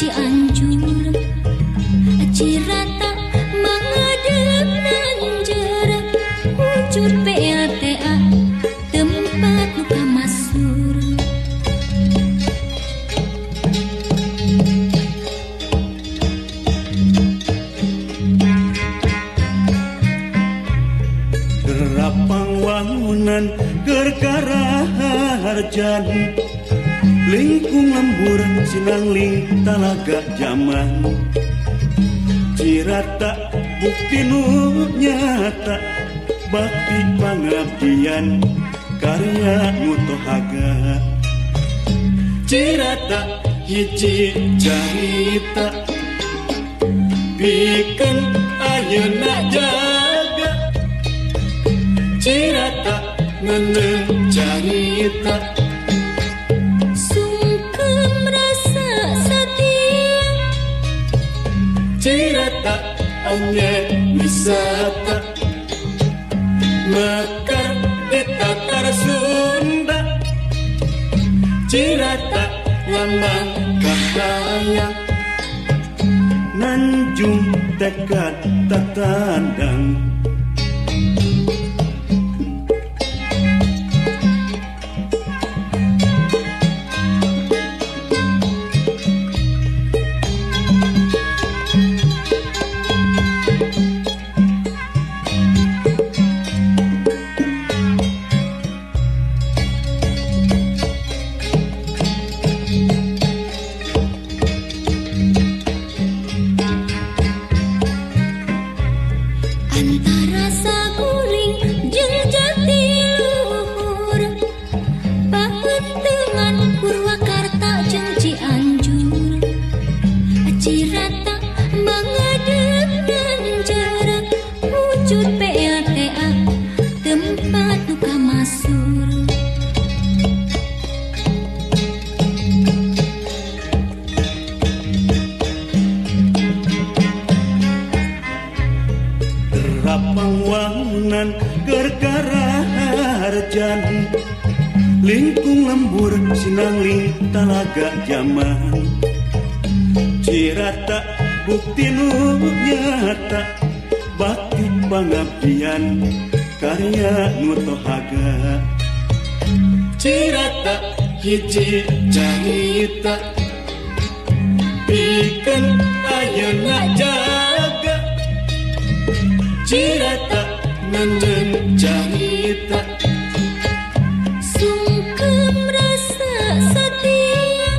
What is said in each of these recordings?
Cianjur Cirata Madep Nanjur Wujud PLTA Tempat luka masur. Derapang wangunan Gergara harjan. lingkung lembur sinangling talaga zaman cirata bukti nu nyata bakti pengabdian karya mutohaga cirata hiji carita bikin ayeuna jaga. Cirata neneng carita. tak Omnya wisata Mekar deta Sunda. Cirata lambang bahaya Nanjung tekad tatandang Terapang wangunan gergara harjan Lingkung lembur sinangling talaga zaman. Cirata bukti nu nyata Bakti pengabdian karya Nutohaga Cirata hiji carita Bikin ayeuna jaga Cirata ngeneng carita sungkem rasa setia.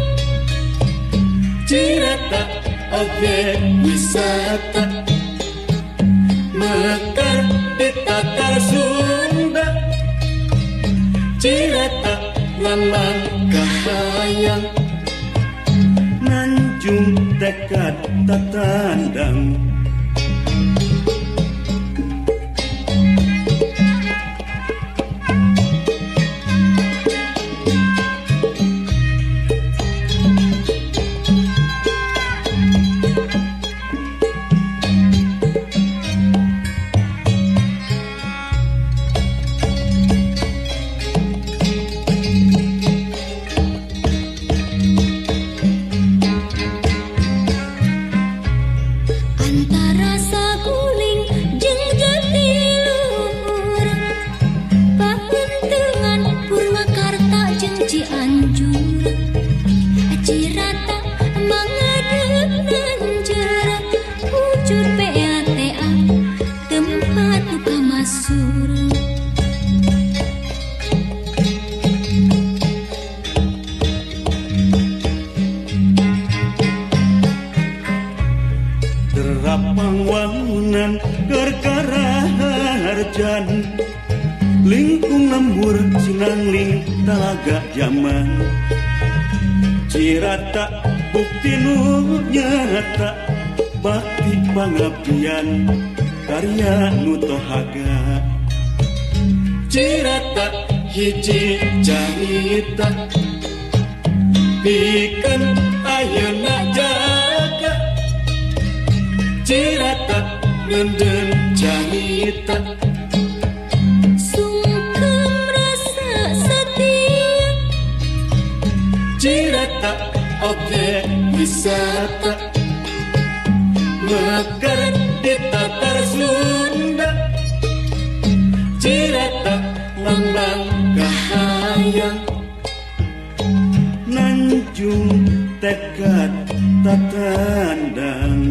Cirata objek wisata. Mekar di tatar Sunda. Cirata lambang kahayang. Nanjung tekad tatandang wangunan gergara harjan. Lingkung lembur sinangling talaga zaman. Cirata bukti nu nyata Bakti pengabdian karya Nutohaga. Cirata hiji carita Bikin ayeuna jaga. Cirata ngendeng carita sungkem rasa setia. Cirata objek wisata Mekar di tatar Sunda. Cirata lambang kahayang. Nanjung tekad tatandang